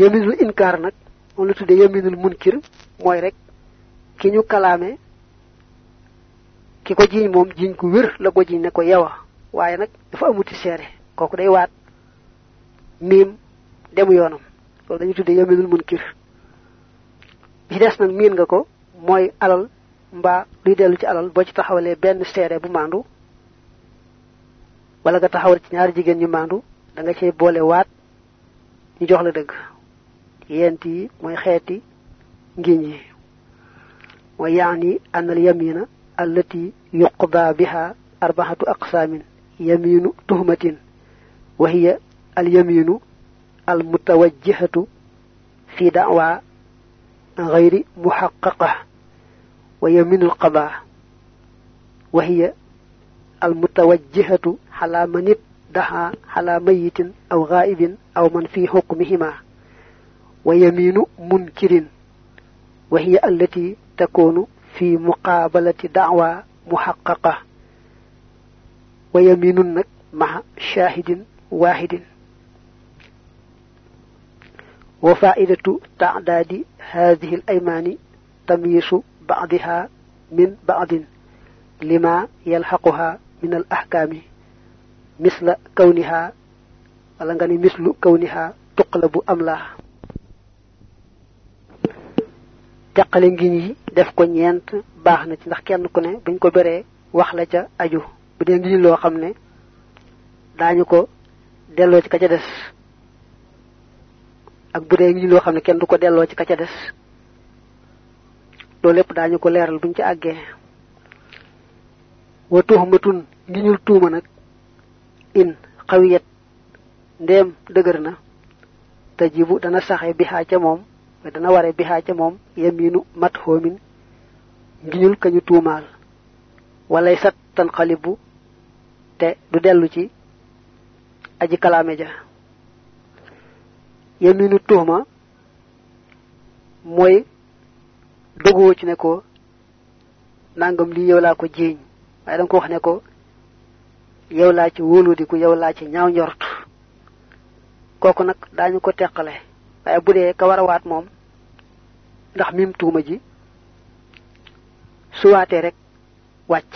yaminul inkar nak mo la tuddé yaminul munkir moy rek ki ñu kalaame ki jiñ moom jiñ ko wér la ko jiñ ne ko yawa. Waaye nag dafa amuti seere kooku day waat miim demu yoonam. Dañu tuddee yaminul munkir. Bi des nag miin nga ko mooy alal mbaa luy dellu ci alal boo ci taxawalee benn seere bu maandu wala nga taxawal ci ñaari jigéen ñu maandu da nga cey boole waat ñu jox la dëgg ينتى موي خيتي نغي ويعني ان اليمين التي يقضى بها اربعه اقسام يمين تهمه وهي اليمين المتوجهه في دعوى غير محققه ويمين القضاء وهي المتوجهه على من دها على ميت أو غائب أو من في حكمهما ويمين منكر وهي التي تكون في مقابلة دعوى محققة. ويمين مع شاهد واحد. وفائدة تعداد هذه الأيمان تمييز بعضها من بعض لما يلحقها من الأحكام مثل كونها مثل كونها تقلب أم teqale ngiñ yi def ko ñeent baax na ci ndax kenn ku ne buñ ko beree wax la ca aju. bu dee ngiñ loo xam ne daañu ko delloo ci ka ca des. ak bu dee ngiñ loo xam ne kenn du ko delloo ci ka ca des. loolu lépp daañu ko leeral buñ ci àggee. wa tuhmatun ngiñul tuuma nag. in xawiyat ndéem dëgër na. tajibu dana saxe bi ca moom dana waré biha ca mom yaminu mathumin ngiñul kañu tuumal walay sat tan khalibu te du delu ci aji kalame ja. yaminu tuhma moy dogo ci ne ko nangam li yow la ko jiñ way dang ko wax ne ko yow la ci wolu di ko yow la ci ñaaw ñort ko tekkale waye budé ka wara waat mom ndax mim tuuma ji su waatee rek wàcc.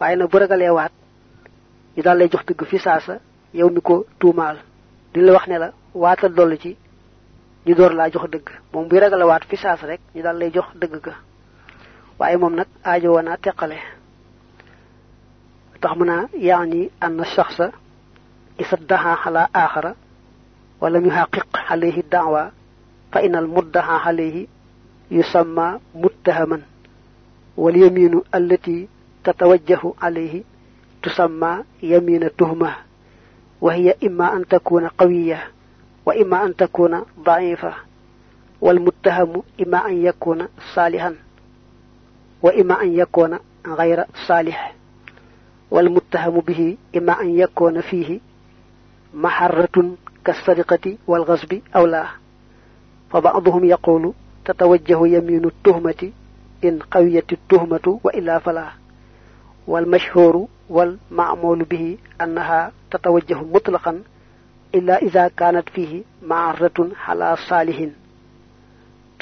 Waaye nag bu ragalee waat ñu daal lay jox dëgg fi saasa yow mi ko tuumaal. Di la wax ne la waatal dollu ci ñu door laa jox dëgg. Moom buy ragale waat fi saasa rek ñu daal lay jox dëgg ga. Waaye moom nag tax yaani anna isaddaha ala ولم يحقق عليه الدعوة فإن المدعى عليه يسمى متهما واليمين التي تتوجه عليه تسمى يمين التهمة وهي إما أن تكون قوية وإما أن تكون ضعيفة والمتهم إما أن يكون صالحا وإما أن يكون غير صالح والمتهم به إما أن يكون فيه محرة كالسرقة والغصب أو لا. فبعضهم يقول تتوجه يمين التهمة إن قويت التهمة وإلا فلا. والمشهور والمعمول به أنها تتوجه مطلقا إلا إذا كانت فيه معرة على صالح.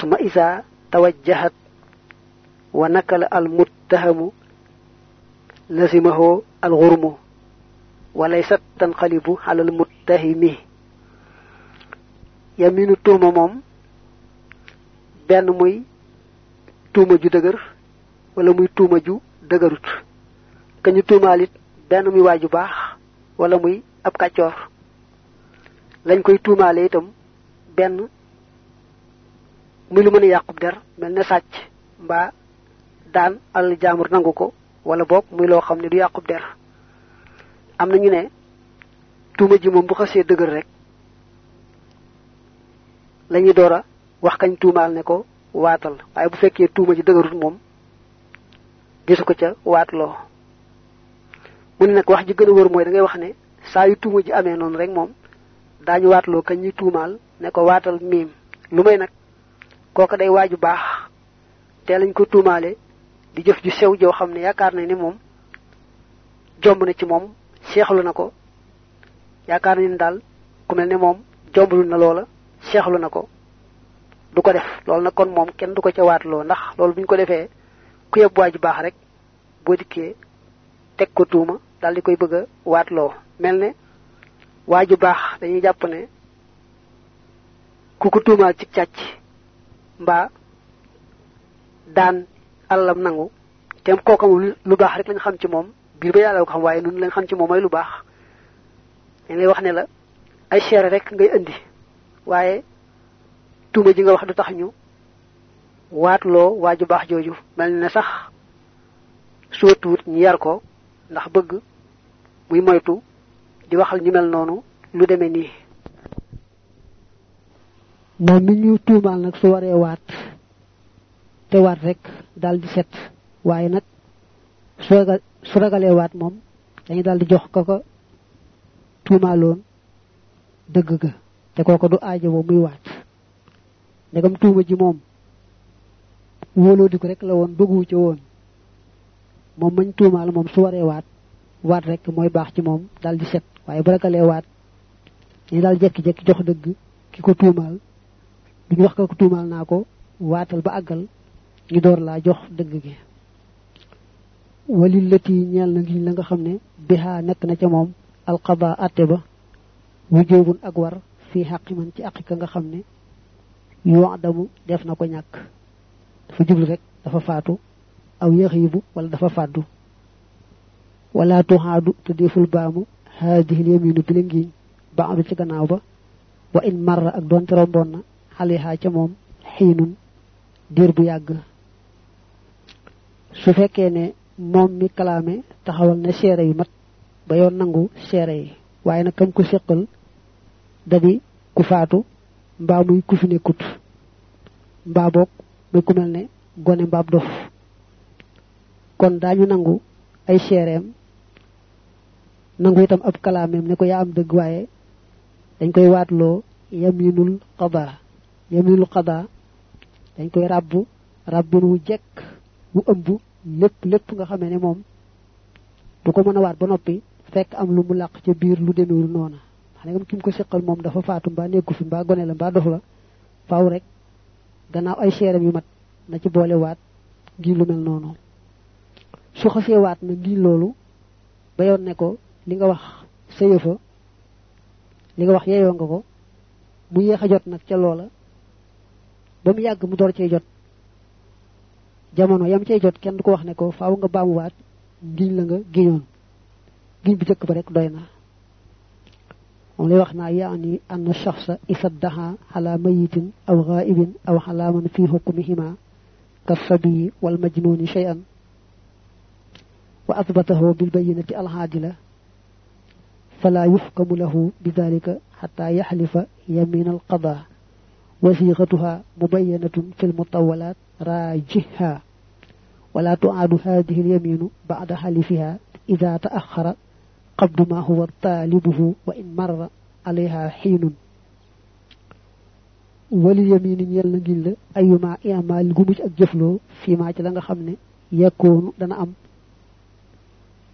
ثم إذا توجهت ونكل المتهم لزمه الغرم وليست تنقلب على المتهم. yaminu tuuma moom benn muy tuuma ju dëgër wala muy tuuma ju dëgërut. Ka ñu tuumaalit benn muy waaju baax wala muy ab kàccoor. Lañ koy tuumaale itam benn muy lu mën a yàqub der mel ne sàcc mbaa daan al jaamur nangu ko wala boog muy loo xam ne du yàqub der. Am ñu ne tuuma ji moom bu xasee dëgër rek lañuy door wax kañ tuumaal ne ko waatal. Waaye bu fekkee tuuma ji dëgërut moom gisu ko ca waatloo. Mu ne nag wax ji gën a wër mooy da ngay wax ne saa yu tuuma ji amee noonu rek moom daañu waatloo kañ ñuy tuumaal ne ko waatal miim. Lu may nag kooka day waaju baax. Te lañ ko tuumaale di jëf ju sew joo xam ne yaakaar na ni moom jomb na ci moom seexlu na ko. Daal ku mel ne moom jomblu na loola seexlu na ko. Du ko def. Loolu nag kon moom kenn du ko ca waatloo. Ndax loolu buñ ko defee ku yeb waaju baax rek boo dikkee teg ko tuuma daal di koy bëgg mel ne dañuy jàpp ne ku ko tuumaal ci nangu tem kooka moom lu baax rek lañ xam ci moom. Biir ba yàlla ko xam waaye nun lañ xam ci lu wax ne la ay seere rek ngay waaye tuuma ji nga wax du tax ñu waatloo waaju baax jooju. Mel ne sax soo tuut ñu yar ko ndax bëgg muy moytu di waxal ñu mel noonu lu demee nii. Moom mi ñu tuumaal nag su waree waat te waat rek daal di set. Waaye nag su ragalee waat dañu daal di jox ko ko tuumaaloon dëgg ga te kooko du aajo muy waat. Ndegam tuuma ji moom. Wóoloo ko rek la woon bëggu ca woon. Moom mañ tuumaal moom su waree waat waat rek mooy baax ci moom daal di set. Waaye bu ragalee waat ñu daal jekki-jekki jox dëgg ki ko tuumaal wax ko tuumaal naa ko ba àggal ñu door laa jox dëgg gi. Walil lati ñeel na ngiñ la nga xam ne bihaa nekk na ca moom alqada atte ba wujubun ak war fii xaqi man ci aqi ka nga xam ne yoo adamu def na ko ñàkk. dafa jublu rek dafa faatu aw yaxiibu wala dafa fàddu. wala tuhaadu te deful baamu haadihi yaminu bi baadu ci gannaaw ba wa in marra ak doonte romboon na xalihaa ca moom xiinun diir bu su ne mi kalaame taxawal na seere yu mat ba yoon nangu seere yi waaye kam ko séqal dadi ku faatu mbaa muy ku fi nekkut. Mbaa boog muy ku mel ne gone mbaab kon daañu nangu ay seereem nangu itam ab kalaameem ne ko yaa am dëgg waaye dañ koy waatloo yaminul qada. Yaminul qada dañ koy ràbbu ràbbin wu jekk wu ëmb lépp lépp nga xamee ne moom du ko mën a ba noppi fekk am lu mu làq ca biir lu demewul noona xam kim ko seqal moom dafa faatu mbaa nekku fi mbaa gone la mbaa dof la faaw rek gannaaw ay seeram yu mat na ci boole waat ngir lu mel noonu. Su xasee waat na ngir loolu ba yoon ne ko li nga wax yëfa li nga wax yeyoo nga ko mu yéex a jot nag ca loola. Ba mu mu door jot. Jamono yam cey jot kenn du ko wax ne ko faaw nga la nga giñoon. Giñ bi jëkk ba rek doy ولي وخنا يعني أن الشخص إذا على ميت أو غائب أو على من في حكمهما كالصبي والمجنون شيئا وأثبته بالبينة العادلة فلا يحكم له بذلك حتى يحلف يمين القضاء وثيقتها مبينة في المطولات راجحها ولا تعاد هذه اليمين بعد حلفها إذا تأخر قبل ما هو طالبه وإن مر عليها حين ولليمين ñel na ngil ayuma i'mal gumu ak jëflo fi ma ci la nga xamne yakunu dana am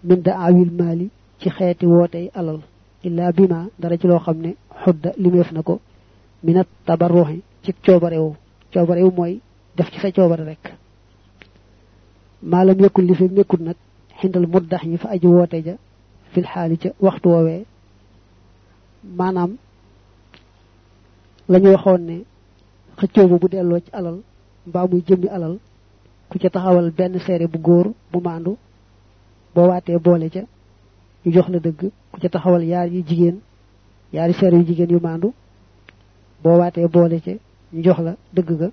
min da'awil mali ci xeeti wootey alal illa bima dara ci loo xam ne xudda limeef na ko minat tabarruxi ci coobarewu coobarewu mooy def ci sa coobare rek maalam yekkul li fi nekkul nag xindal muddax ñi fa aji woote ja fil xaali ca waxtu woowee maanaam lañu waxoon ne xëccoo bu delloo ci alal mbaa muy jëmmi alal ku ca taxawal benn seere bu góor bu maandu boo waatee boole ca ñu jox la dëgg. Ku ca taxawal yaar yu jigéen yaari seere yu jigéen yu maandu boo waatee boole ca ñu jox la dëgg ga.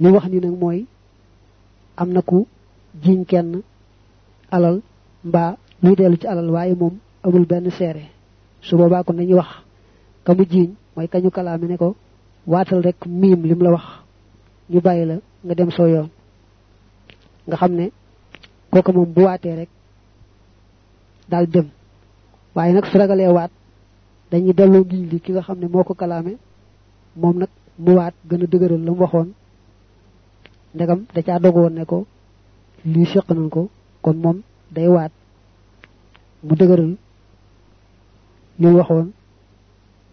Li wax ni nag mooy am na ku jiñ kenn alal mbaa luy dellu ci alal waaye moom amul benn seere su boobaa kon dañuy wax ka mu jiiñ mooy kañu kalaame ne ko waatal rek miim lim la wax. Ñu bàyyi la nga dem soo yoon. Nga xam ne kooka moom bu waatee rek daal dem. Waaye nag su ragalee waat dañuy ngiñ li ki nga ko kalaame. Moom nag mu waat gën a mu waxoon. Ndegam da caa dogoon ne ko nañ ko kon moom day mu dëgëral li waxoon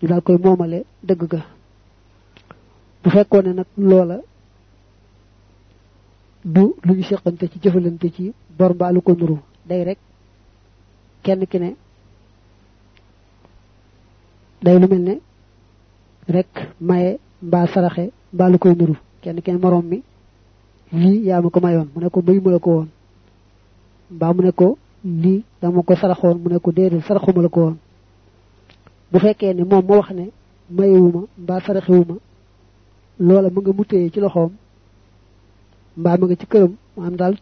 ñu daal koy moomale dëgg ga. Bu fekkoon ne nag loola du lu ñu seqante ci jëfalante ci bor mbaa lu ko nuru day rek kenn ki ne day lu mel ne rek maye mbaa saraxe mbaa lu koy nuru. Kenn kenn morom mi lii yaa ma ko mayoon mu ne ko ma la ko woon. Mbaa mu ne ko lii dama ko saraxoon mu ne ko déedéet saraxuma la ko woon. Bu fekkee ne moom moo wax ne mayewuma mbaa saraxewuma loola mu nga mu téye ci loxoom mbaa mu nga ci këram maanaam daal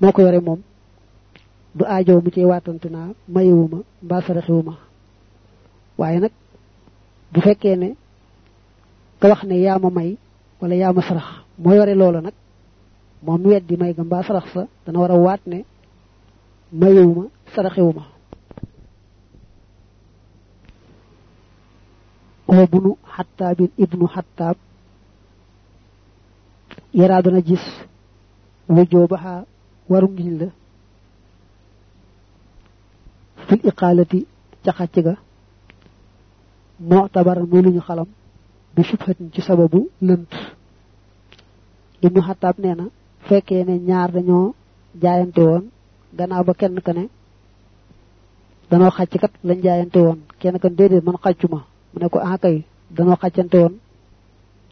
moo ko yore moom du aajow mu ci waatante naa mayewuma mbaa saraxewuma. Waaye nag bu fekkee ne ka wax ne yaa ma may wala yaa ma sarax moo yore loola nag moom weddi may ga mbaa sarax sa dana war a waat ne mayewuma saraxewuma wa bunu xattaabin ibnu xattaab yaraa dana gis wujjoo baxaa waru ngiñ la fil iqaalati ca xàcc ga. Moo tabaran muy lu ñu xalam bi subhatin ci sababu lënt. Ibnu xattaab nee na fekkee ne ñaar dañoo jaayante woon gannaaw ba kenn ka ne danoo xàcc kat lañ jaayante woon. Kenn kan déedéet man mu ne ko ah kay danoo xàccante woon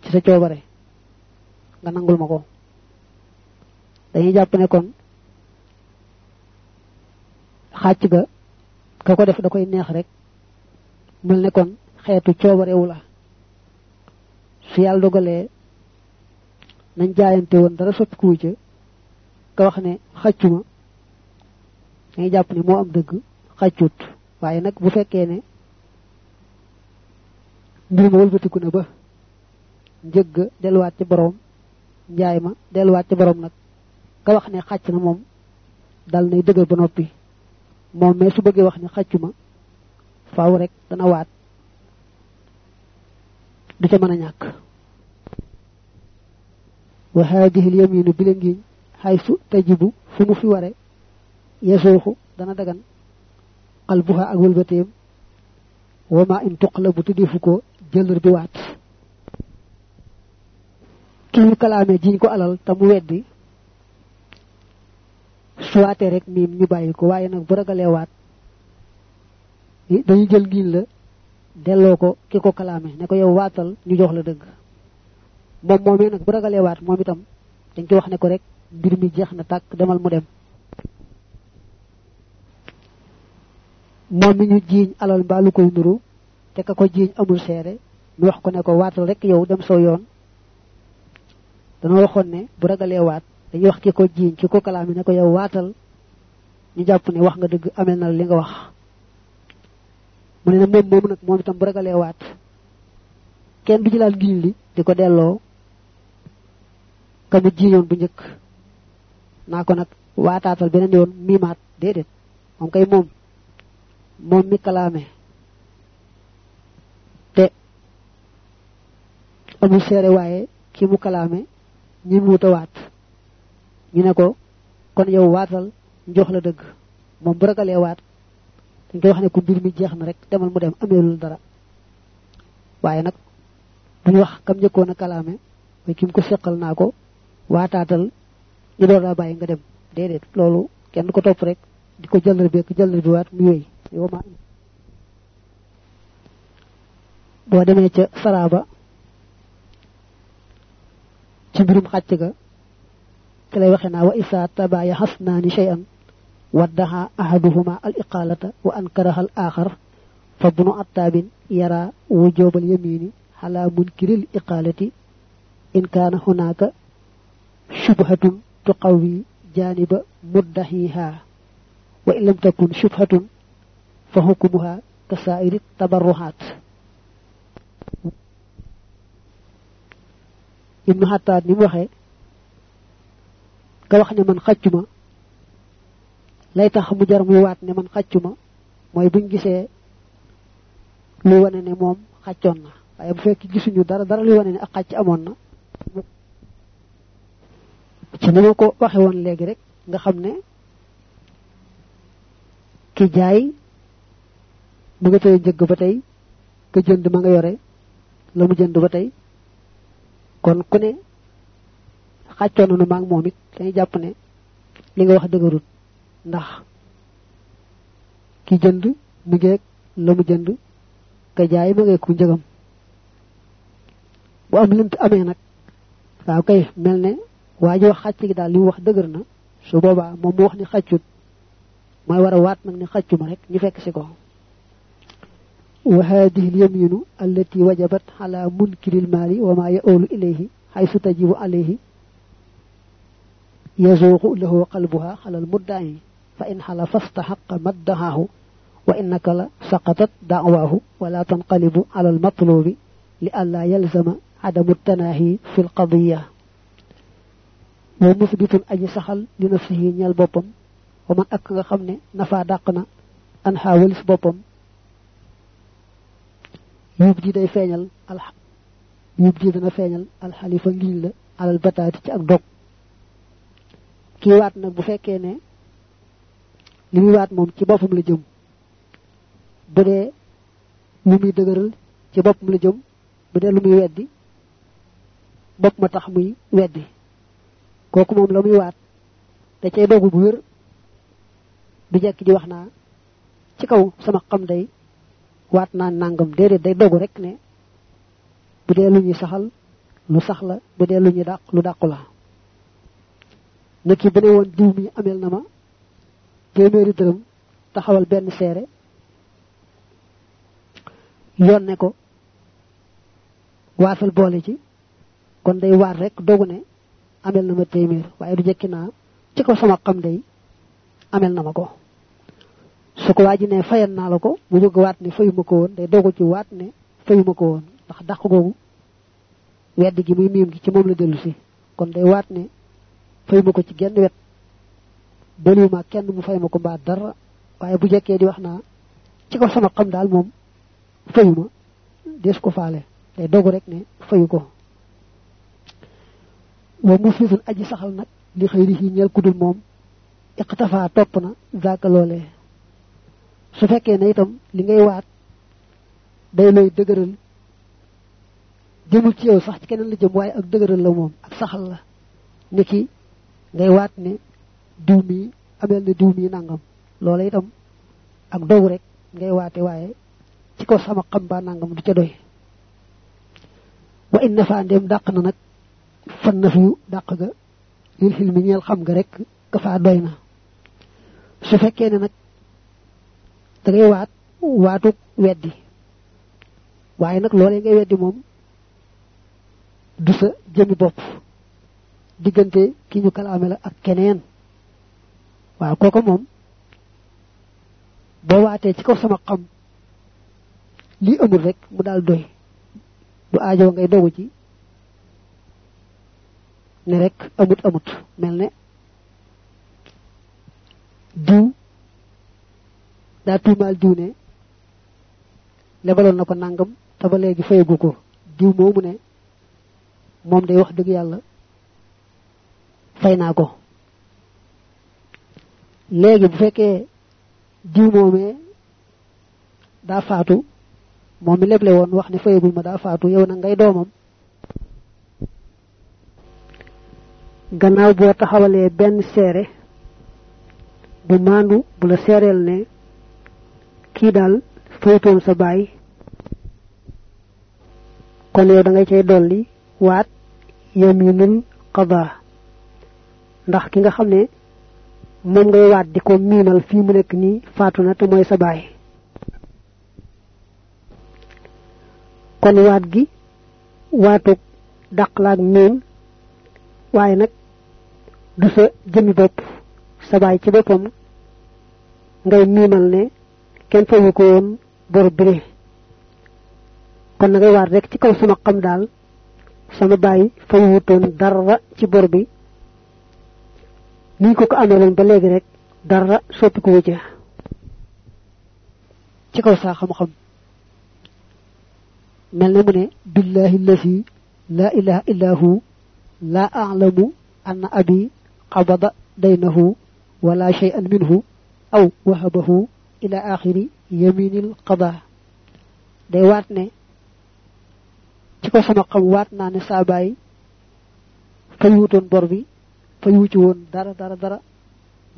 ci sa coobare nga nangul ma dañuy jàpp ne kon xàcc ga ka def da koy neex rek. Mel ne kon xeetu coobarewu la. Su yàlla dogalee nañ jaayante woon dara soppikuwu ca ka wax ne xàccuma. Dañuy jàpp ne am bu fekkee ne mbir ma wëlbatiku na ba njëgg delluwaat ci borom. Njaay ma delluwaat ci borom nag. Ka wax ne xàcc na moom dal nay dëggal ba noppi. Moom mais su bëggee wax ne xàccu ma faaw rek dana waat. Du ca mën a ñàkk. Wa haadihi lyaminu bi la ngiñ tajibu fu mu fi ware yesuuxu dana dagan. Qalbuha ak wëlbateem. Wama in tuqla bu tuddeefu ko jëlër bi waat. Ki ñu kalaame jiñ ko alal te mu weddi su rek miim ñu bàyyi ko waaye nag bu ragalee waat dañu jël ngiñ la delloo ko ki ko kalaame ne ko yow waatal ñu jox la dëgg. Moom moomee nag bu ragalee waat moom itam dañ ko wax ne ko rek mbir mi jeex na tàkk demal mu dem. Moom mi ñu jiiñ alal mbaa lu koy nuru te ka ko jiiñ amul seere ñu wax ko ne ko waatal rek yow dem soo yoon. Dana waxoon ne bu ragalee waat dañuy wax ki ko jiiñ ki ko kalaami ne ko yow waatal. Ñu jàpp ne wax nga dëgg amee na li nga wax. Mu ne na moom moom nag moom itam bu ragalee waat kenn du jëlaat giñ li di ko delloo ka mu jiiñoon bu njëkk. Naa ko nag waataatal beneen yoon miimaat déedéet. Moom kay moom moom mi kalaame amul seere waaye ki mu kalaame ñi mu waat. ñu ne ko kon yow waatal njox la dëgg. Moom bu ragalee dañ koy wax ne ko mbir mi jeex na rek demal mu dem ameelul dara. waaye nag duñu wax kam njëkkoon a kalaame mooy ki mu ko seqal naa ko waataatal ñu door daa bàyyi nga dem. Loolu kenn ko topp rek di ko jëllar bi ak jëllar bi waat mu yow ma ca saraaba ci mbirum xàcc ga te lay waxe naa wa isaa tabaaya xasnaani shay'an waddaha ahaduhuma al iqaalata wa ankaraha al axar fa bunu attaabin yara wujoobal yamini xala munkiril iqaalati in kaana hunaaka shubhatun tuqawi jaaniba muddahiha wa in lam takun shubhatun fa hukmuha ka saa'iri ibnu xattaat ni mu waxee ka wax ne man xàccuma lay tax mu jar muy waat ne man xàccuma mooy buñ gisee luy wane ne moom xàccoon na waaye bu fekk gisuñu dara dara luy wane ne ak xàcc amoon na ci ni ko waxe woon léegi rek nga xam ne ki jaay mu nga tey njëgg ba tey ka jënd ma nga yore la mu jënd ba tey kon ku ne xàccoon nañu maag moom it dañuy jàpp ne li nga wax dëgërut. Ndax ki jënd mu ngeeg la mu jënd ka jaay ma ngeeg ku njëgam. Bu am lënt amee nag waaw kay mel ne waa wax xàcc gi daal li wax dëgër na. Su boobaa moom mu wax ni xàccut. Mooy war a waat nag ni rek ñu fekk si ko وهذه اليمين التي وجبت على منكر المال وما يؤول إليه حيث تجب عليه. يزوغ له قلبها على المدعي فإن حلف استحق ما ادعاه وإنك سقطت دعواه. ولا تنقلب على المطلوب لئلا يلزم عدم التناهي في القضية. ومثبت أي سخل لنفسه نيال بوبم. ومن أكا خمني نفا داقنا أنها ولس بوبم. Yub ji day feeñal al yub ji dana feeñal al xalifa ngiñ la alal bataati ci ak dog. Kii waat nag bu fekkee ne li muy waat moom ci boppam la jëm. Bu dee lu muy dëgëral ci boppam la jëm bu dee lu muy weddi bopp ma tax muy weddi. Kooku moom la muy waat da cay dogu bu wér. Du jekk di wax naa ci kaw sama xam day waat naa nangam déedéet day dogu rek ne bu dee lu ñuy saxal lu sax la bu dee lu ñuy dàq lu dàqu la. Woon diw mi amel na ma téeméeri dërëm taxawal benn seere yoon ne ko waatal boole ci kon day waat rek dogu ne amel na ma téeméer waaye du jekki naa ci ko sama xam day amel na ma ko su ko waaji ne fayan naa la ko mu jóg waat ne fayuma ko woon day dogu ci waat ne fayuma ko woon ndax dàq googu wedd gi muy miim gi ci moom la dellu si. Kon day waat ne fayuma ko ci genn wet boliwuma kenn mu fay ma ko mbaa dara waaye bu jekkee di wax naa ci ko sama xam daal moom fayuma des ko faale day rek ne fayu ko. Wa muflisun aji saxal nag li xëy di ñeel kudul moom iqtafa topp na zaaka su fekkee ne itam li ngay waat day looy dëgëral jëmul ci yow sax ci keneen la jëm waaye ak dëgëral la moom ak saxal la niki ngay waat ne diw mi amel na diw mi nangam loola itam ak dogu rek ngay waate waaye ci ko sama xam ba nangam du ca doy wa inna fa ndem dàq na nag fan na fiyu dàq ga lil xil mi ñeel xam nga rek ka faa doy na su fekkee ne nag da ngay waat waatu weddi. Waaye nag loolee ngay weddi moom du sa jëmi bopp. Diggante ki ñu kalaame la ak keneen. Waaw kooku moom boo waatee ci kaw sama xam lii amul rek mu daal doy. Du aajo ngay dogu ci ne rek amut amut mel ne daa tuumaal diw ne lebaloon na ko nangam te ba léegi fayagu ko. Diw moomu ne moom day wax dëgg yàlla fay naa ko. Léegi bu fekkee diw moomee daa faatu moom leble woon wax ne fayagul ma daa faatu yow nag ngay doomam. Gannaaw boo taxawalee benn seere bu maandu bu la seereel ne kii daal faytoon sa baay. Kon yow da ngay cay dolli waat yaminul qada. Ndax ki nga xam ne moom ngay waat di ko miimal fii mu nekk nii faatu na te mooy sa baay. Kon waat gi waatug dàqlaak miim waaye nag du sa jëmi bopp. Sa ci boppam ngay ne kenn fayu ko woon bor bile kon na ngay waat rek ci kaw sama xam daal sama baay fayuwutoon dara ci bor bi ni ko ko ameloon ba léegi rek dara soppi ko wëcce ci kaw saa xam-xam mel na mu ne billahi allasi la ilaha illa hu la a'lamu anna abi qabada daynahu wala shay'an minhu aw wahabahu ila akhiri yaminil qada. Day ne ci ko sama xam waat naa ne saa baay fayuutoon bor bi woon dara dara dara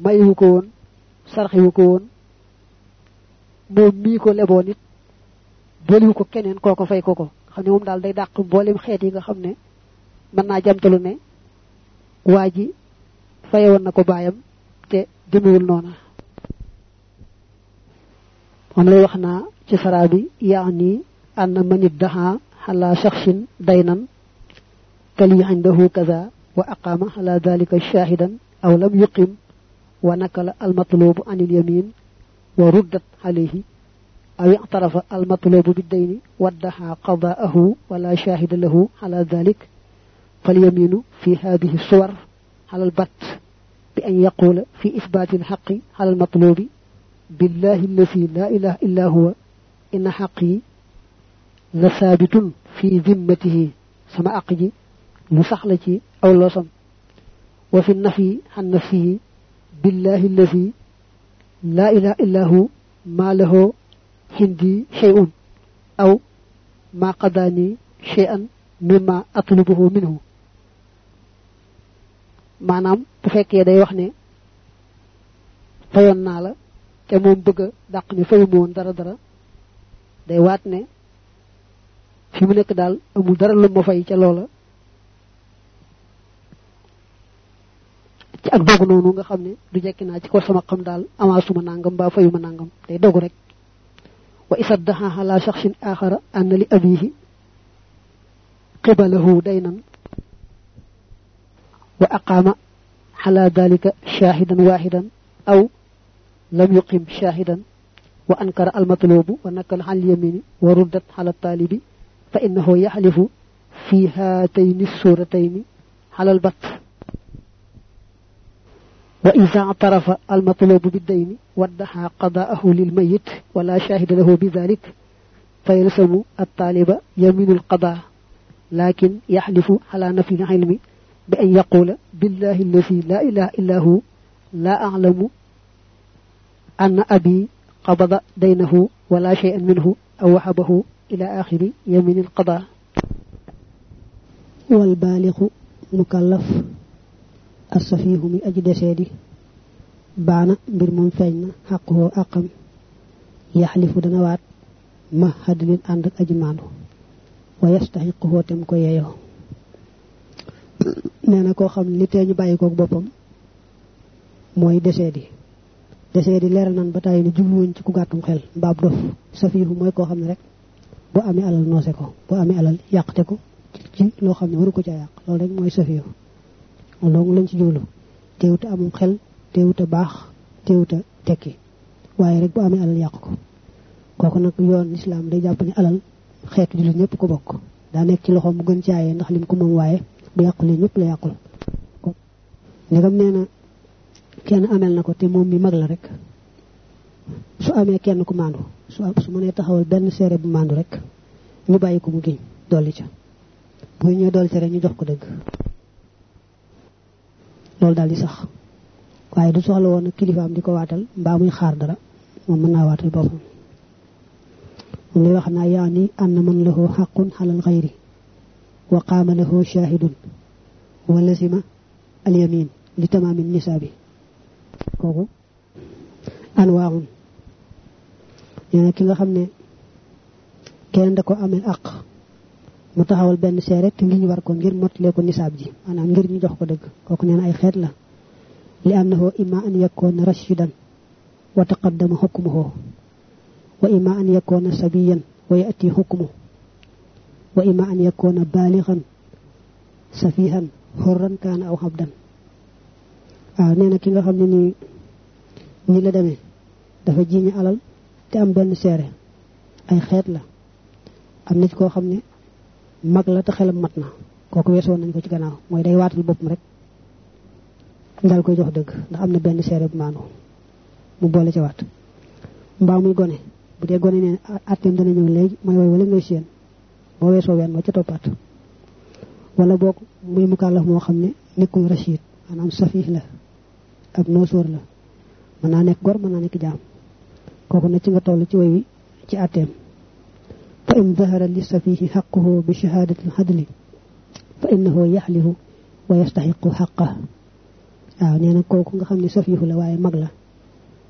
mayiwu ko woon sarxiwu ko woon moom mii ko leboon it booliwu ko keneen kooko fay ko xam ne moom daal day yi nga xam ne mën naa jamtalu ne waa ji te demewul mom lay waxna ci sara bi yaani an man iddaha ala shakhsin daynan kali indahu kaza wa aqama ala dhalika shahidan aw lam yuqim wa nakala al matlub an al yamin wa ruddat alayhi aw i'tarafa al matlub bid dayni wa daha qada'ahu أو اعترف المطلوب بالدين وادعى قضاءه ولا شاهد له على suwar فاليمين al bat bi an yaqula fi ithbat al haqq الحق al المطلوب بالله الذي لا إله إلا هو إن حقي لثابت في ذمته سما أقجي مسخلتي أو لوسم وفي النفي عن نفسه بالله الذي لا إله إلا هو ما له عندي شيء أو ما قضاني شيئا مما أطلبه منه maanaam bu fekkee day wax ne fayoon naa la te moom bëgg dàq ni fayu woon dara dara day waat ne fi mu nekk daal amul dara lu ma fay ca loola ci ak dogu noonu nga xam ne du jekki naa ci ko sama xam daal amaasuma nangam ba fayuma nangam day dogu rek wa isaddaha ala shakhsin akhara anna li abihi qibalahu daynan wa aqama ala dhalika shahidan wahidan aw لم يقم شاهدا وأنكر المطلوب ونكل عن اليمين وردت على الطالب فإنه يحلف في هاتين السورتين على البط. وإذا اعترف المطلوب بالدين وادعى قضاءه للميت ولا شاهد له بذلك فيلزم الطالب يمين القضاء لكن يحلف على نفي العلم بأن يقول بالله الذي لا إله إلا هو لا أعلم أن أبي قبض دينه ولا شيء منه أو وحبه إلى آخر يمين القضاء. والبالغ مكلف السفيه من أجل سيدي بعنا بالمنفين حقه أقم. يحلف دنوات ما حد من أن أجمعه ويستحقه تمكو ييو نانا كو خم لتين بايكو بوبم. مويد دسيدي. Desee di leeral nan ba tàyyi ni jubluwuñ ci ku gàttum xel. Mbaab dof ne rek bu amee alal noose ko bu amee alal yàqte ko ci loo xam ne waru ko ca yàq. Loolu rek mooy safiihu. Loolu lañ ci jublu. Teewuta amum xel rek bu amee alal yàq ko. Kooku nag yoon islam day jàpp ne alal xeetu jullit ñëpp ko bokk. Daa nekk ci loxoom mu gën caayee ndax lim ko bu la na kenn amel na ko te moom mi mag la rek su amee kenn ku maandu su su mënee taxawal benn seere bu maandu rek ñu bàyyi ko mu giñ dolli ca bu ñëwee dolli ca rek ñu jox ko dëgg loolu daal di sax waaye du soxla woon kilifaam di ko waatal mbaa muy xaar dara moom mën naa waatal boppam moom lay wax naa yaa ni ànd man lahu xaqun xalal xayri wa qaama lahu shahidun wa lazima al yamin li tamaami nisaabi kooku anwaahun nee na ki nga xam ne kenn da ko amee àq mu taxawal benn seere te ngi ñu war ko ngir mottalee ko nisaab ji maanaam ngir ñu jox ko dëgg kooku nee na ay xeet la li annahu imma an yakuna rashidan wa taqaddama hukmuhu wa imma an yakuna sabiyan wa yati hukmu wa imma an yakuna balighan safihan hurran kana aw habdan waaw nee na ki nga xam ne nii ni la demee dafa jiñu alal te am benn seere ay xeet la am na ci koo xam ne mag la te xelam mat na kooku weesoo nañ ko ci gannaaw mooy day waatal boppam rek dal koy jox dëgg ndax am na benn seere bu maanu mu boole ci waat mbaa muy gone bu dee gone ne atteem dana ñëw léegi mooy way wala ngay seen boo weesoo wenn wa ca toppaat wala boog muy mukallaf moo xam ne nekkul rachid maanaam safih la ab noosóor la mën naa nekk gor mën naa nekk jaam kooku na ci nga toll ci way wi ci atteem فإن ظهر للسفيه حقه بشهادة العدل فإنه يحلف wa yastahiqu xaqa waaw nee na kooku nga xam ne safiihu la waaye mag la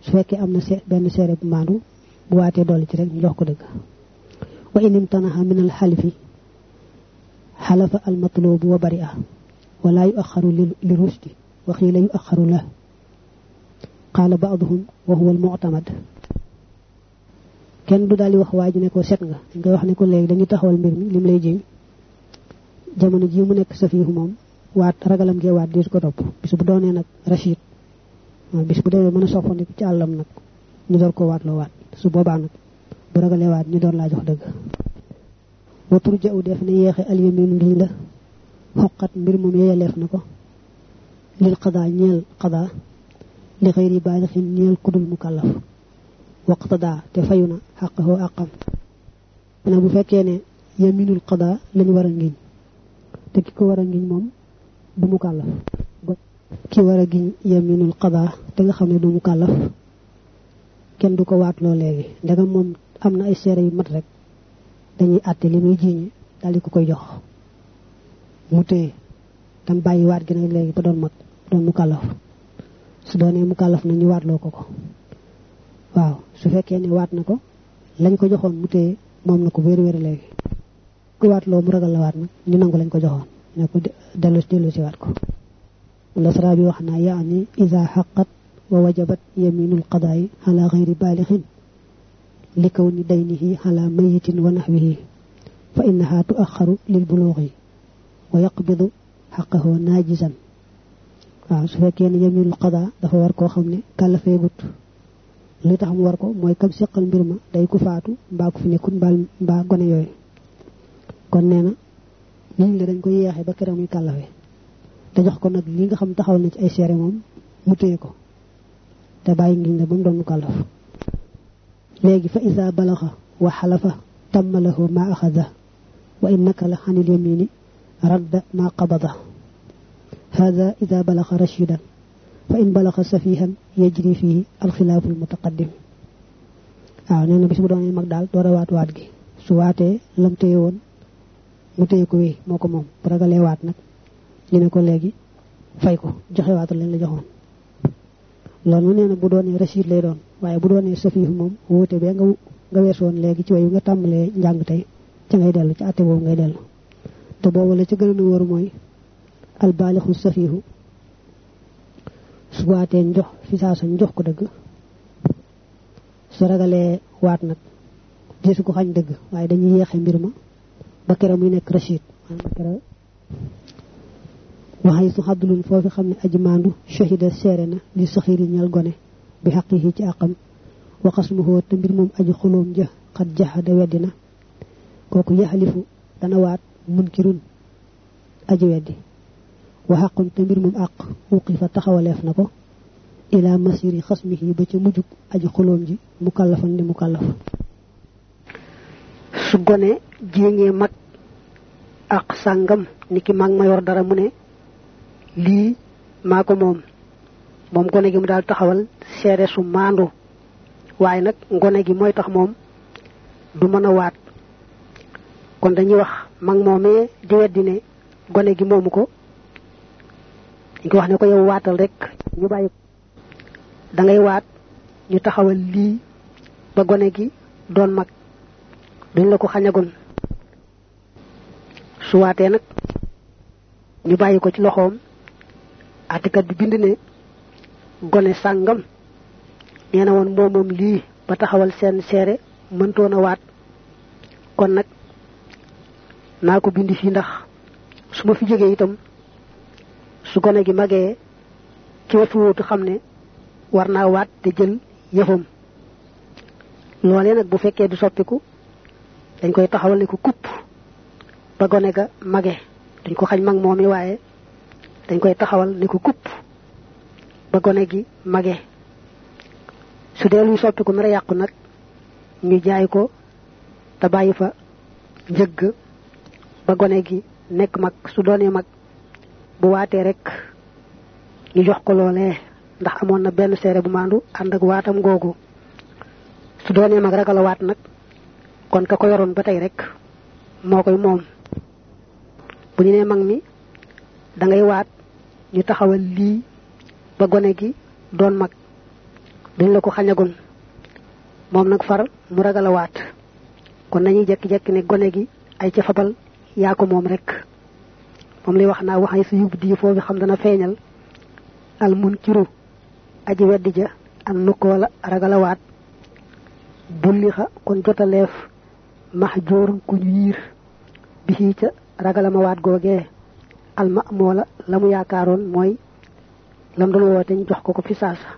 su fekkee am na benn seere bu maandu bu waatee dolli ci rek ñu jox ko dëgg wa in imtanaha min al xalifi xalafa al matlubu wa bari'a wala yuaxaru li rusdi wa xiila yuaxaru la wa huwa al mu'tamad kenn du daal di wax waa ji ne ko set nga koy wax ne ko léegi dañuy taxawal mbir mi lim lay jiñ jamono ji mu nekk safiihu moom waat ragalam gee waat di ko topp bis bu doonee nag rachid bis bu demee mën a soppandiku ci àllam nag ñu door ko waat loo waat su boobaa nag bu ragalee waat ñu door laa jox dëgg watur ja u def ne yeexe alyaminu ngiñ la xoqat mbir moom yeeyaleef na ko lil xadaa ñeel xadaa li xëyri baalixin ñeel kudul mukallaf. Waqtadaa te fayu na xaqahoo àqam na bu fekkee ne yaminul xadaa lañu war a ngiñ te ki ko war a ngiñ moom du mukallaf. Ki war a giñ yaminul xadaa te nga xam ne du mukallaf kenn du ko waat loo léegi. Ndegam moom am na ay seere yu mat rek dañuy àtte mukallaf su doonee mukallaf na ñu waatloo ko ko waaw su fekkee ne waat na ko lañ ko joxoon mu téye moom na ko wér wér léegi ku waatloo mu ragal la waat nag ñu nangu lañ ko joxoon ne ko dellu dellu si waat ko lasra bi wax naa yaani ida xaqat wa wajabat yaminul qadaayi ala xayri baalixin li kaw ni daynihi ala mayitin wa naxwihi waaw su fekkee ne yaminul qadaa dafa war koo xam ne kàllafeegut li tax mu war ko mooy kam seqal mbir ma day ku faatu mbaa ku fi nekkul mbaa mbaa gone yooyu kon nee na niñ la dañ ko yeexe ba keroog muy kàllafe te jox ko nag li nga xam taxawal na ci ay seere moom mu téye ko te bàyyi ngiñ la ba mu doon mu kàllaf léegi fa isa balaxa wa xalafa tammalahu ma axada wa in nakala xanil yamini radda ma qabada هذا إذا بلغ رشيدا فإن بلغ سفيها يجري فيه الخلاف المتقدم. آه نينا بسم الله الرحمن الرحيم دورا وات وات جي سواتي لم تيون متي كوي موكو موم برغالي وات نك نينا كو لغي فايكو جخي وات لين لا جخون لون نينا بودون رشيد لي دون واي بودون سفيه موم ووتي بي nga nga wessone legi ci wayu nga tambale njang tay ci ngay delu ci atté bobu ngay delu te bobu la ci gëna wër moy albaalixu safihu su waatee njox fi saa sa njox ko dëgg su ragalee waat nag gisu ko xañ dëgg waaye dañuy yeexe mbir ma ba kera muy nekk rachid waxay su xaddulun foofu xam ne aji maandu shahida seere na li saxiri ñal gone bi xaqihi ci àqam waxas mu xóot te mbir moom aji xuloom ja xat jaxada weddi na kooku yaxalifu dana waat munkirun aji weddi wa xaqun te mbir moom àq wuqi fa taxawaleef na ko. Ila masiri xasmihi ba ca mujjug aji xuloom ji mu kallafan di su gone ak sàngam ni ki mag ma yor dara mu ne lii maa ko moom. Moom gone gi mu daal taxawal seere su maandu. Waaye nag gi tax du waat. Kon dañuy wax di ne gone gi moomu ko wax ne ko yow waatal rek ñu bàyyi da ngay waat ñu taxawal lii ba gone gi doon mag. Duñ la ko xañagoon. Su waatee nag ñu bàyyi ko ci loxoom. Atikat bi bind ne gone sàngam. Nee na woon moom moom lii ba taxawal seen seere mëntoon a waat. Kon nag naa ko bind fii ndax su ma fi jógee itam su gone gi magee ma fi wóotu xam ne war naa waat te jël yëfam loolee nag bu fekkee du soppiku dañ koy taxawal ko kupp ba ga mage dañ ko xañ mag moom yi waaye dañ koy taxawal ko kupp ba gi mage su dee luy soppiku nar a yàqu nag ñu jaay ko ba gi mag. Su doonee mag bu waatee rek ñu jox ko loolee ndax amoon na benn seere bu maandu ànd ak waatam googu. su doonee mag ragal a waat nag kon ka ko yoroon ba tey rek moo koy bu ñu nee mag mi da ngay waat ñu taxawal lii ba gone gi doon mag. dañ la ko moom nag far mu ragal a waat. kon nañuy jekki-jekki ne gone gi ay ca fabal yaa ko moom rek moom lay wax naa waxay su yub di foofu xam dana feeñal al munkiru aji weddi ja an nukkoola ragal a waat bullixa kon jotaleef mahjoorun ku ñu yiir bisi ca ragalama waat googee alma moola la mu yaakaaroon mooy lam doon woote ñu jox ko ko fi saasa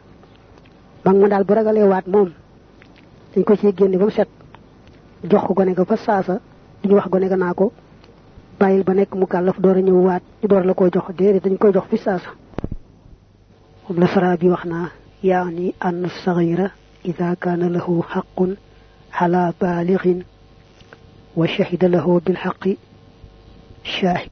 mag ma daal bu ragalee waat moom dañ ko ci set jox ko gone ga fa saasa wax bàyyil ba nekk mu kàllaf door a ñëw waat ñu door la koy jox déedéet dañ koy jox fi saasa moom la sara bi wax naa yaani ann sagira ida kaana lahu xaqun ala baalixin wa shahida lahu bilxaqi shaahid